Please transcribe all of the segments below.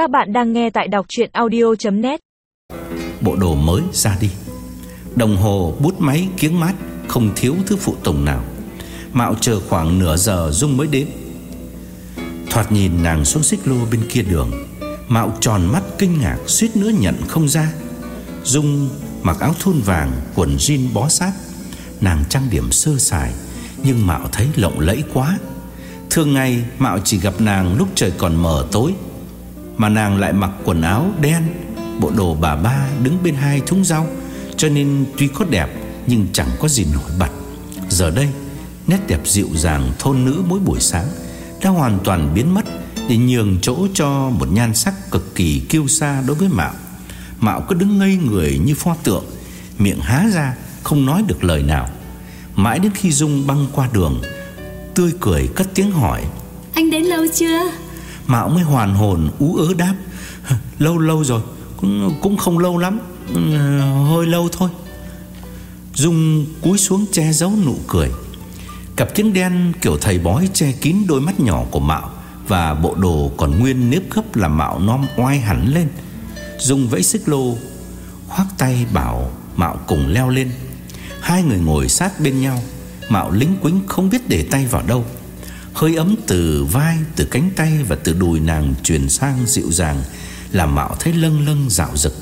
Các bạn đang nghe tại đọc chuyện audio.net Bộ đồ mới ra đi. Đồng hồ, bút máy, kiếng mát Không thiếu thứ phụ tùng nào. Mạo chờ khoảng nửa giờ Dung mới đến. Thoạt nhìn nàng xuống xích lô bên kia đường. Mạo tròn mắt kinh ngạc suýt nữa nhận không ra. Dung mặc áo thun vàng Quần jean bó sát. Nàng trang điểm sơ sài Nhưng Mạo thấy lộng lẫy quá. Thường ngày Mạo chỉ gặp nàng lúc trời còn mờ tối. Mà nàng lại mặc quần áo đen, Bộ đồ bà ba đứng bên hai thúng rau Cho nên tuy có đẹp, Nhưng chẳng có gì nổi bật. Giờ đây, Nét đẹp dịu dàng thôn nữ mỗi buổi sáng Đã hoàn toàn biến mất Để nhường chỗ cho một nhan sắc cực kỳ kiêu sa đối với Mạo. Mạo cứ đứng ngây người như pho tượng, Miệng há ra, không nói được lời nào. Mãi đến khi Dung băng qua đường, Tươi cười cất tiếng hỏi, Anh đến lâu chưa? Mạo mới hoàn hồn ú ớ đáp. Lâu lâu rồi Cũng, cũng không lâu lắm ừ, Hơi lâu thôi. Dung cúi xuống che giấu nụ cười. Cặp kính đen kiểu thầy bói che kín đôi mắt nhỏ của Mạo Và bộ đồ còn nguyên nếp gấp là Mạo non oai hẳn lên. Dung vẫy xích lô Khoác tay bảo Mạo cùng leo lên. Hai người ngồi sát bên nhau Mạo lính quính không biết để tay vào đâu. Hơi ấm từ vai, từ cánh tay và từ đùi nàng truyền sang dịu dàng Làm Mạo thấy lâng lâng dạo dực.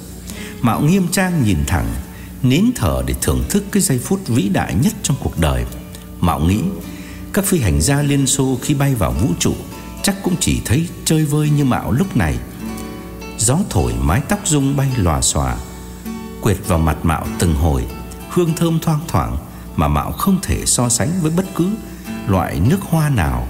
Mạo nghiêm trang nhìn thẳng Nín thở để thưởng thức cái giây phút vĩ đại nhất trong cuộc đời. Mạo nghĩ Các phi hành gia Liên Xô khi bay vào vũ trụ Chắc cũng chỉ thấy chơi vơi như Mạo lúc này. Gió thổi mái tóc rung bay lòa xòa Quệt vào mặt Mạo từng hồi Hương thơm thoang thoảng Mà Mạo không thể so sánh với bất cứ Loại nước hoa nào.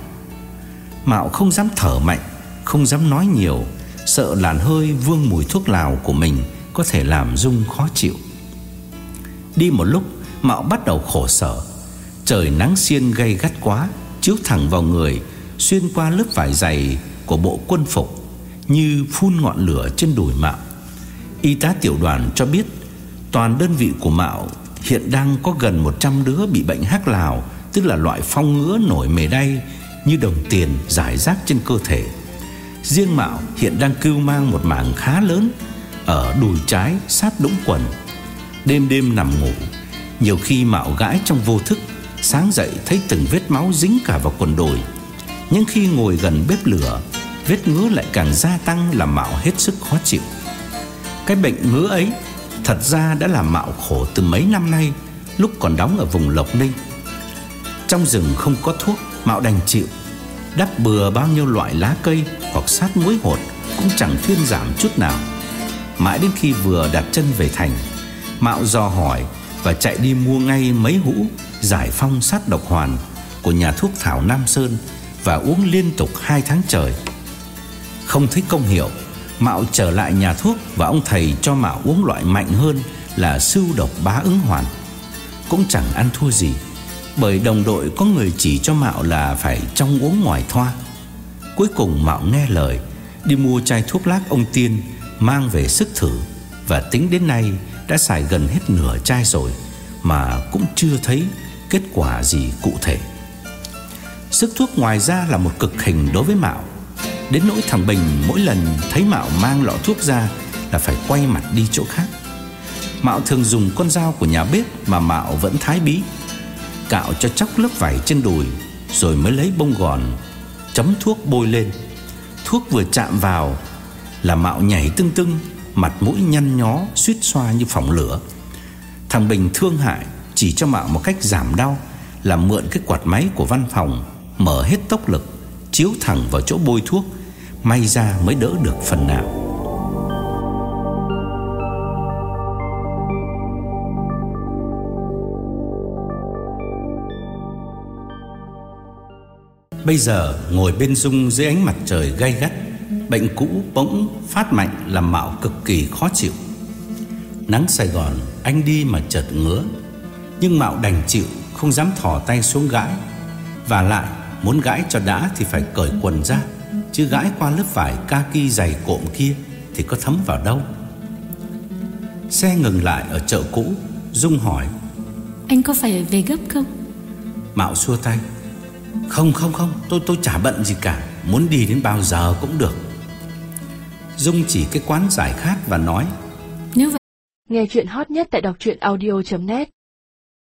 Mạo không dám thở mạnh, Không dám nói nhiều, Sợ làn hơi vương mùi thuốc lào của mình Có thể làm Dung khó chịu. Đi một lúc, Mạo bắt đầu khổ sở. Trời nắng xiên gay gắt quá, Chiếu thẳng vào người, Xuyên qua lớp vải dày của bộ quân phục, Như phun ngọn lửa trên đùi Mạo. Y tá tiểu đoàn cho biết, Toàn đơn vị của Mạo Hiện đang có gần 100 đứa bị bệnh hắc lào Tức là loại phong ngứa nổi mề đay Như đồng tiền rải rác trên cơ thể. Riêng Mạo hiện đang cưu mang một mảng khá lớn Ở đùi trái sát đũng quần. Đêm đêm nằm ngủ, Nhiều khi Mạo gãi trong vô thức, Sáng dậy thấy từng vết máu dính cả vào quần đùi. Nhưng khi ngồi gần bếp lửa, Vết ngứa lại càng gia tăng làm Mạo hết sức khó chịu. Cái bệnh ngứa ấy Thật ra đã làm Mạo khổ từ mấy năm nay, Lúc còn đóng ở vùng Lộc Ninh. Trong rừng không có thuốc, Mạo đành chịu. Đắp bừa bao nhiêu loại lá cây Hoặc sát muối hột Cũng chẳng thuyên giảm chút nào. Mãi đến khi vừa đặt chân về thành, Mạo dò hỏi Và chạy đi mua ngay mấy hũ Giải phong sát độc hoàn Của nhà thuốc Thảo Nam Sơn Và uống liên tục 2 tháng trời. Không thấy công hiệu, Mạo trở lại nhà thuốc Và ông thầy cho Mạo uống loại mạnh hơn Là sưu độc bá ứng hoàn. Cũng chẳng ăn thua gì. Bởi đồng đội có người chỉ cho Mạo là Phải trong uống ngoài thoa. Cuối cùng Mạo nghe lời, Đi mua chai thuốc lác ông Tiên, Mang về sức thử. Và tính đến nay đã xài gần hết nửa chai rồi, Mà cũng chưa thấy kết quả gì cụ thể. Sức thuốc ngoài ra là một cực hình đối với Mạo. Đến nỗi thằng Bình mỗi lần thấy Mạo mang lọ thuốc ra Là phải quay mặt đi chỗ khác. Mạo thường dùng con dao của nhà bếp Mà Mạo vẫn thái bí. Cạo cho chóc lớp vải trên đùi, Rồi mới lấy bông gòn, Chấm thuốc bôi lên. Thuốc vừa chạm vào, Là Mạo nhảy tưng tưng, Mặt mũi nhăn nhó, suýt xoa như phỏng lửa. Thằng Bình thương hại, Chỉ cho Mạo một cách giảm đau, Là mượn cái quạt máy của văn phòng, Mở hết tốc lực, Chiếu thẳng vào chỗ bôi thuốc, May ra mới đỡ được phần nào. Bây giờ ngồi bên Dung dưới ánh mặt trời gay gắt Bệnh cũ bỗng phát mạnh làm Mạo cực kỳ khó chịu. Nắng Sài Gòn anh đi mà chợt ngứa. Nhưng Mạo đành chịu không dám thò tay xuống gãi. Và lại muốn gãi cho đã thì phải cởi quần ra Chứ gãi qua lớp vải kaki dày cộm kia Thì có thấm vào đâu. Xe ngừng lại ở chợ cũ Dung hỏi Anh có phải về gấp không? Mạo xua tay không không không, Tôi tôi chả bận gì cả. Muốn đi đến bao giờ cũng được. Dung chỉ cái quán giải khát và nói. Nếu vậy. Nghe chuyện hot nhất tại đọc truyện audio.net